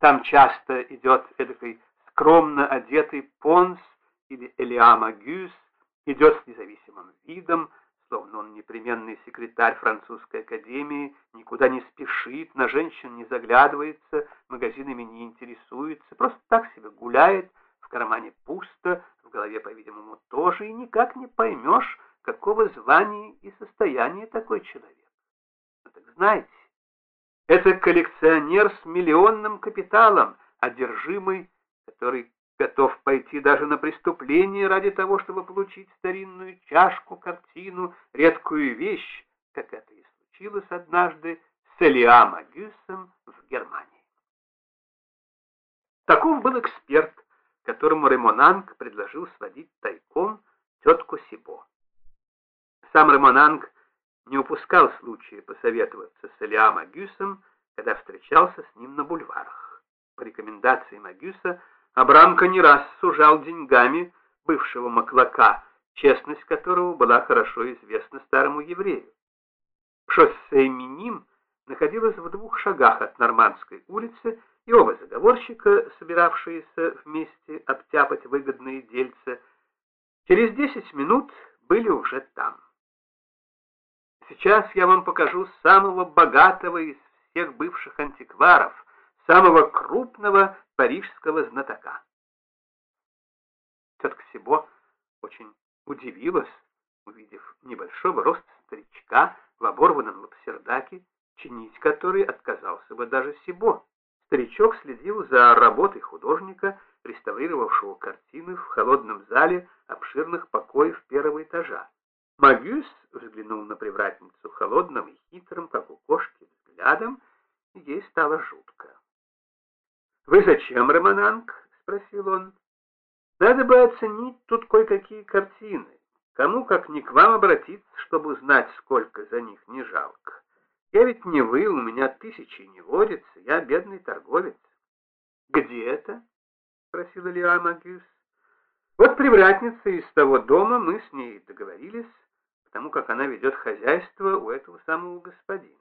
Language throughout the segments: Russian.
Там часто идет эдакой скромно одетый Понс или Элиама Гюс, идет с независимым видом, словно он непременный секретарь французской академии, никуда не спешит, на женщин не заглядывается, магазинами не интересуется, просто так себе гуляет, в кармане пусто, в голове, по-видимому, тоже, и никак не поймешь, какого звания и состояния такой человек. Ну так знаете, это коллекционер с миллионным капиталом, одержимый, который готов пойти даже на преступление ради того, чтобы получить старинную чашку, картину, редкую вещь, как это и случилось однажды с Элиам Агюсом в Германии. Таков был эксперт, которому Ремонанг предложил сводить тайком тетку Сибо. Сам Ремонанг не упускал случая посоветоваться с Элиам Агюсом, когда встречался с ним на бульварах. По рекомендации Магюса Абрамка не раз сужал деньгами бывшего маклака, честность которого была хорошо известна старому еврею. Шоссе Миним находилось в двух шагах от Нормандской улицы, и оба заговорщика, собиравшиеся вместе обтяпать выгодные дельца, через десять минут были уже там. Сейчас я вам покажу самого богатого из всех бывших антикваров, самого крупного парижского знатока. Тетка Сибо очень удивилась, увидев небольшого роста старичка в оборванном лапсердаке, чинить который отказался бы даже Сибо. Старичок следил за работой художника, реставрировавшего картины в холодном зале обширных покоев первого этажа. Магюс холодным и хитрым, как у кошки, взглядом, и ей стало жутко. «Вы зачем, Романанг?» — спросил он. «Надо бы оценить тут кое-какие картины. Кому, как не к вам, обратиться, чтобы узнать, сколько за них не жалко. Я ведь не вы, у меня тысячи не водится, я бедный торговец». «Где это?» — спросил Илья Магюс. «Вот привратница из того дома, мы с ней договорились, потому как она ведет хозяйство у этого самого господина.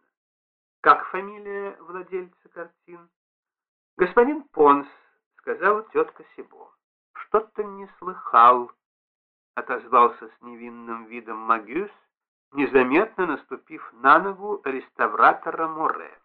Как фамилия владельца картин?» «Господин Понс», — сказала тетка Сибо, — «что-то не слыхал», — отозвался с невинным видом Магюс, незаметно наступив на ногу реставратора Море.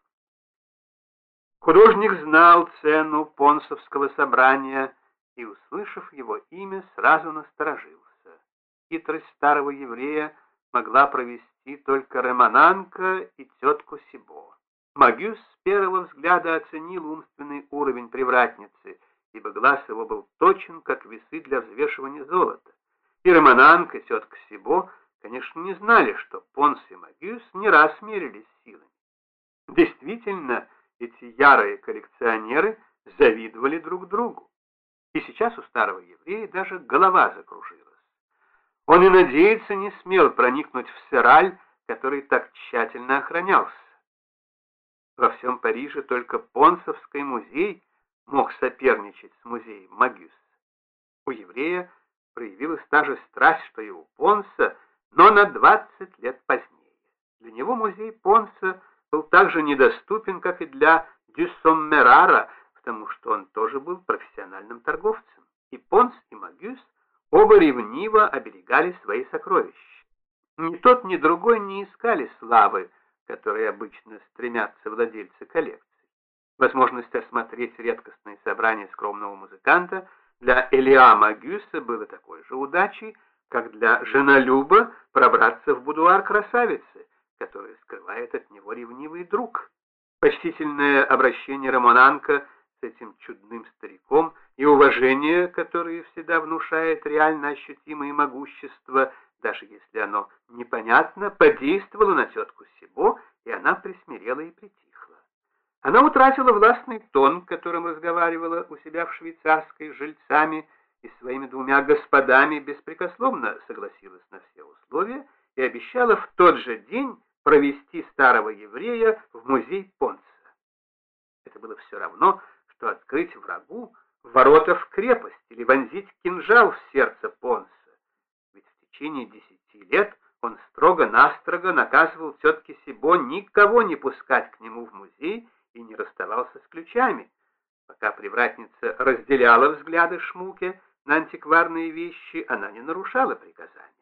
Художник знал цену понсовского собрания и, услышав его имя, сразу насторожился. Хитрость старого еврея могла провести только Ремананка и тетку Сибо. Магюс с первого взгляда оценил умственный уровень привратницы, ибо глаз его был точен, как весы для взвешивания золота. И Романанка, и тетка Сибо, конечно, не знали, что Понс и Магюс не раз мерились силами. Действительно, эти ярые коллекционеры завидовали друг другу. И сейчас у старого еврея даже голова закружилась. Он и надеяться не смел проникнуть в сыраль, который так тщательно охранялся. Во всем Париже только Понсовский музей мог соперничать с музеем Магюс. У еврея проявилась та же страсть, что и у Понса, но на 20 лет позднее. Для него музей Понса был так же недоступен, как и для Дюссоммерара, потому что он тоже был профессиональным торговцем. И Понс, и Магюс оба ревниво оберегали свои сокровища. Ни тот, ни другой не искали славы, которые обычно стремятся владельцы коллекций. Возможность осмотреть редкостные собрания скромного музыканта для Элиама Гюса было такой же удачей, как для женолюба пробраться в будуар красавицы, которая скрывает от него ревнивый друг. Почтительное обращение Романанка этим чудным стариком и уважение, которое всегда внушает реально ощутимое могущество – даже если оно непонятно, подействовало на тетку Сибо, и она присмирела и притихла. Она утратила властный тон, которым разговаривала у себя в швейцарской с жильцами и своими двумя господами, беспрекословно согласилась на все условия и обещала в тот же день провести старого еврея в музей Понца. Это было все равно, что открыть врагу ворота в крепость или вонзить кинжал в сердце Понца течение десяти лет он строго-настрого наказывал тетке Сибо никого не пускать к нему в музей и не расставался с ключами. Пока привратница разделяла взгляды Шмуке на антикварные вещи, она не нарушала приказания.